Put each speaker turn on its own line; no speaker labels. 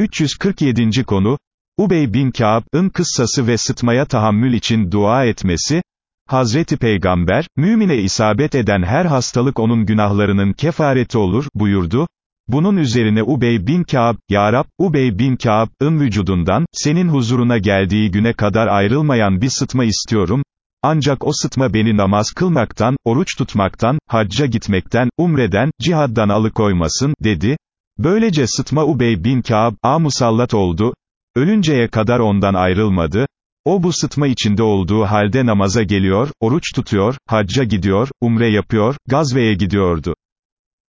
347. konu, Ubey bin Ka'b'ın kıssası ve sıtmaya tahammül için dua etmesi, Hazreti Peygamber, mümine isabet eden her hastalık onun günahlarının kefareti olur, buyurdu. Bunun üzerine Ubey bin Ka'b, Ya Rab, Ubey bin Ka'b'ın vücudundan, senin huzuruna geldiği güne kadar ayrılmayan bir sıtma istiyorum, ancak o sıtma beni namaz kılmaktan, oruç tutmaktan, hacca gitmekten, umreden, cihaddan alıkoymasın, dedi. Böylece sıtma Ubey bin Ka'b'a musallat oldu, ölünceye kadar ondan ayrılmadı, o bu sıtma içinde olduğu halde namaza geliyor, oruç tutuyor, hacca gidiyor, umre yapıyor, gazveye gidiyordu.